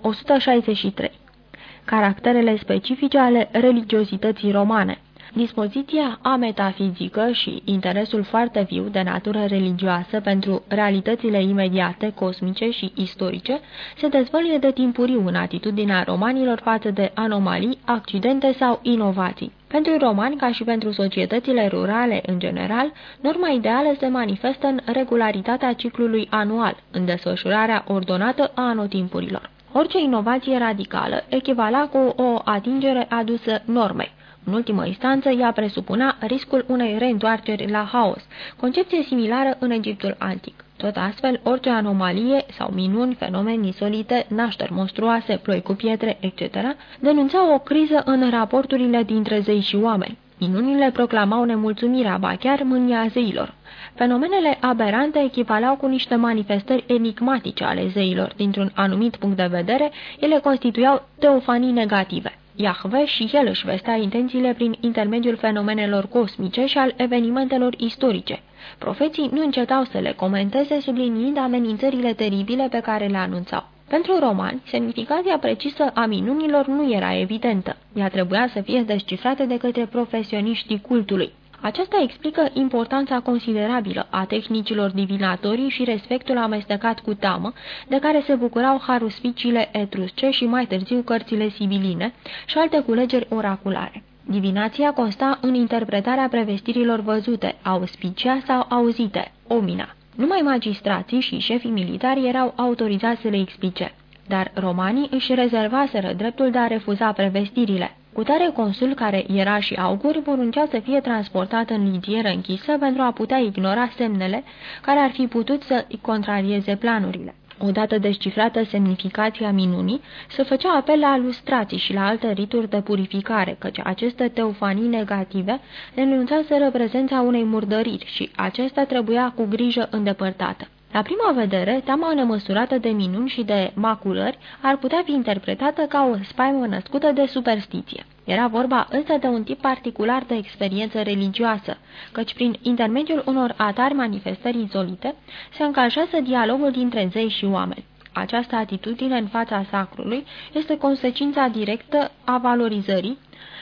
163. Caracterele specifice ale religiozității romane Dispoziția ametafizică și interesul foarte viu de natură religioasă pentru realitățile imediate, cosmice și istorice se dezvăluie de timpuriu în atitudinea romanilor față de anomalii, accidente sau inovații. Pentru romani, ca și pentru societățile rurale în general, norma ideală se manifestă în regularitatea ciclului anual, în desfășurarea ordonată a anotimpurilor. Orice inovație radicală echivala cu o atingere adusă normei. În ultimă instanță, ea presupunea riscul unei reîntoarceri la haos, concepție similară în Egiptul antic. Tot astfel, orice anomalie sau minuni, fenomene insolite, nașteri monstruoase, ploi cu pietre, etc., denunțau o criză în raporturile dintre zei și oameni. Minunile proclamau nemulțumirea, ba chiar mânia zeilor. Fenomenele aberante echivalau cu niște manifestări enigmatice ale zeilor. Dintr-un anumit punct de vedere, ele constituiau teofanii negative. Iahve și el își vestea intențiile prin intermediul fenomenelor cosmice și al evenimentelor istorice. Profeții nu încetau să le comenteze, subliniind amenințările teribile pe care le anunțau. Pentru romani, semnificația precisă a minunilor nu era evidentă. Ea trebuia să fie descifrată de către profesioniștii cultului. Aceasta explică importanța considerabilă a tehnicilor divinatorii și respectul amestecat cu tamă, de care se bucurau haruspicile etrusce și mai târziu cărțile sibiline și alte culegeri oraculare. Divinația consta în interpretarea prevestirilor văzute, auspicia sau auzite, omina. Numai magistrații și șefii militari erau autorizați să le explice, dar romanii își rezervaseră dreptul de a refuza prevestirile. Cu tare consul care era și augur poruncea să fie transportat în lidieră închisă pentru a putea ignora semnele care ar fi putut să contrarieze planurile. Odată descifrată semnificația minunii, se făcea apel la lustrații și la alte rituri de purificare, căci aceste teufanii negative denunțaseră prezența unei murdăriri și acesta trebuia cu grijă îndepărtată. La prima vedere, teama nemăsurată de minuni și de maculări ar putea fi interpretată ca o spaimă născută de superstiție. Era vorba însă de un tip particular de experiență religioasă, căci prin intermediul unor atari manifestări izolite se încalșează dialogul dintre zei și oameni. Această atitudine în fața sacrului este consecința directă a valorizării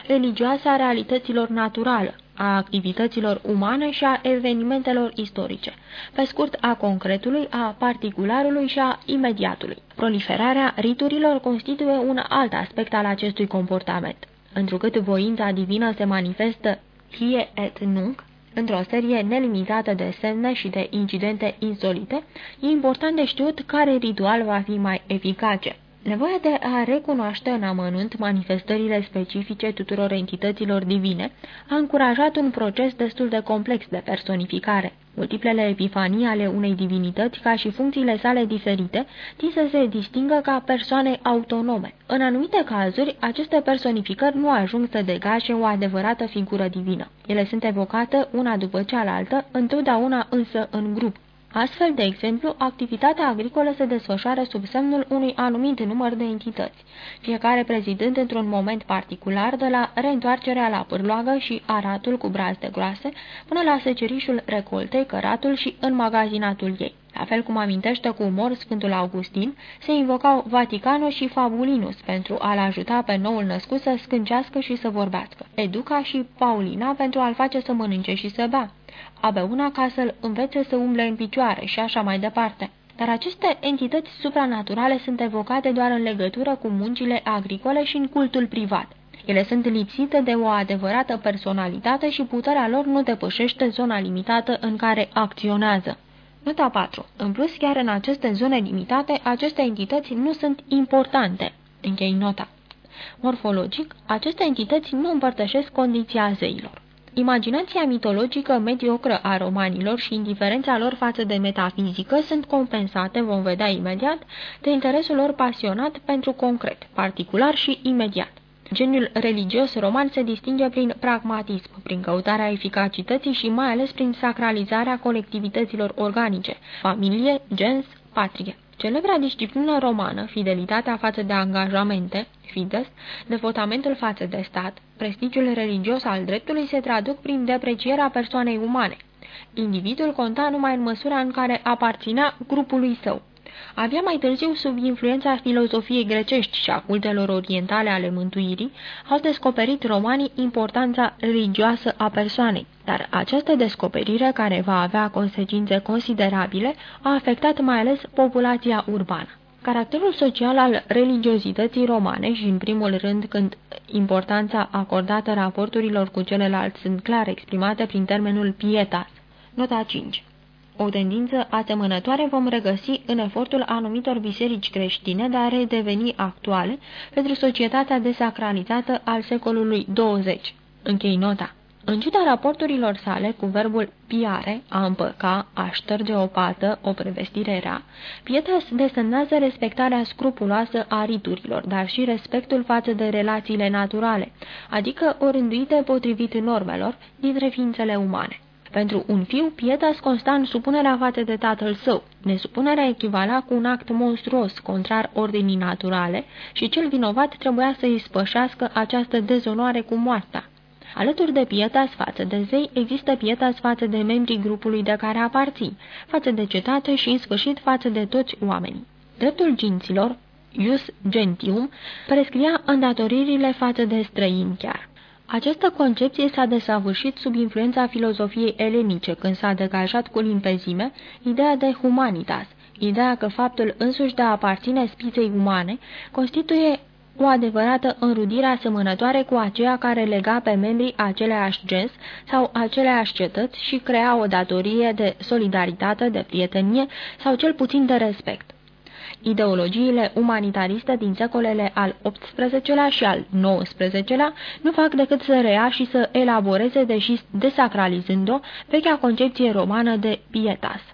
religioase a realităților naturale, a activităților umane și a evenimentelor istorice, pe scurt a concretului, a particularului și a imediatului. Proliferarea riturilor constituie un alt aspect al acestui comportament. Întrucât voința divină se manifestă hie et nunc, într-o serie nelimitată de semne și de incidente insolite, e important de știut care ritual va fi mai eficace. Nevoia de a recunoaște în amănunt manifestările specifice tuturor entităților divine a încurajat un proces destul de complex de personificare. Multiplele epifanii ale unei divinități, ca și funcțiile sale diferite, tind să se distingă ca persoane autonome. În anumite cazuri, aceste personificări nu ajung să degaje o adevărată figură divină. Ele sunt evocate una după cealaltă, întotdeauna însă în grup. Astfel, de exemplu, activitatea agricolă se desfășoară sub semnul unui anumit număr de entități, fiecare prezidând într-un moment particular de la reîntoarcerea la pârloagă și aratul cu brazde groase, până la secerișul recoltei, căratul și înmagazinatul ei. La fel cum amintește cu umor Sfântul Augustin, se invocau Vaticanus și Fabulinus pentru a-l ajuta pe noul născut să scâncească și să vorbească, Educa și Paulina pentru a-l face să mănânce și să bea, Abeuna ca să-l învețe să umble în picioare și așa mai departe. Dar aceste entități supranaturale sunt evocate doar în legătură cu muncile agricole și în cultul privat. Ele sunt lipsite de o adevărată personalitate și puterea lor nu depășește zona limitată în care acționează. Nota 4. În plus, chiar în aceste zone limitate, aceste entități nu sunt importante. Închei nota. Morfologic, aceste entități nu împărtășesc condiția zeilor. Imaginația mitologică mediocră a romanilor și indiferența lor față de metafizică sunt compensate, vom vedea imediat, de interesul lor pasionat pentru concret, particular și imediat. Geniul religios roman se distinge prin pragmatism, prin căutarea eficacității și mai ales prin sacralizarea colectivităților organice, familie, gens, patrie. Celebra disciplină romană, fidelitatea față de angajamente, fides, devotamentul față de stat, prestigiul religios al dreptului se traduc prin deprecierea persoanei umane. Individul conta numai în măsura în care aparținea grupului său. Abia mai târziu, sub influența filozofiei grecești și a cultelor orientale ale mântuirii, au descoperit romanii importanța religioasă a persoanei, dar această descoperire, care va avea consecințe considerabile, a afectat mai ales populația urbană. Caracterul social al religiozității romane și, în primul rând, când importanța acordată raporturilor cu celălalt sunt clar exprimate prin termenul pietas. Nota 5 o tendință asemănătoare vom regăsi în efortul anumitor biserici creștine de a redeveni actuale pentru societatea desacralizată al secolului 20. Închei nota. În ciuda raporturilor sale cu verbul piare, a împăca, a șterge o pată, o prevestire rea, Pietas desemnează respectarea scrupuloasă a riturilor, dar și respectul față de relațiile naturale, adică orânduite potrivit normelor dintre ființele umane. Pentru un fiu, Pietas consta în supunerea față de tatăl său. Nesupunerea echivala cu un act monstruos, contrar ordinii naturale, și cel vinovat trebuia să îi spășească această dezonoare cu moartea. Alături de pietas față de zei, există pietas față de membrii grupului de care aparții, față de cetate și, în sfârșit, față de toți oamenii. Dreptul ginților, ius gentium, prescria îndatoririle față de străini chiar. Această concepție s-a desăvârșit sub influența filozofiei elenice, când s-a degajat cu limpezime ideea de humanitas, ideea că faptul însuși de a aparține spiței umane constituie o adevărată înrudire asemănătoare cu aceea care lega pe membrii aceleași gens sau aceleași cetăți și crea o datorie de solidaritate, de prietenie sau cel puțin de respect. Ideologiile umanitariste din secolele al XVIII-lea și al XIX-lea nu fac decât să rea și să elaboreze, deși desacralizând-o, vechea concepție romană de pietas.